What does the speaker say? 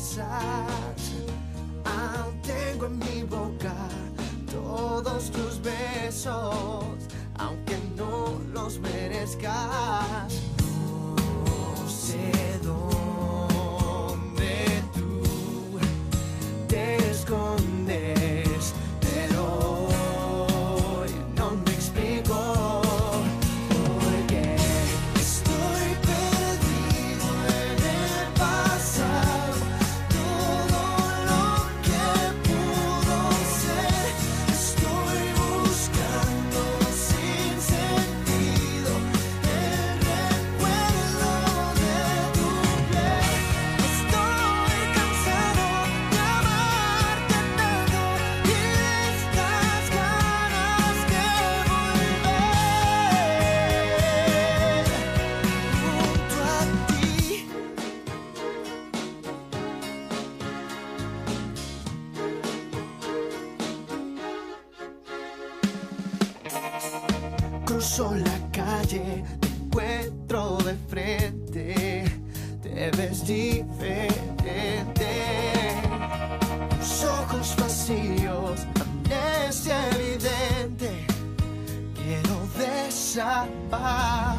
besas. Aún tengo en mi boca todos tus besos, aunque no los merezcas. No sé dónde Cruzo la calle, te encuentro de frente, te ves diferente. Tus ojos vacíos, amnesia evidente, quiero desaparecer.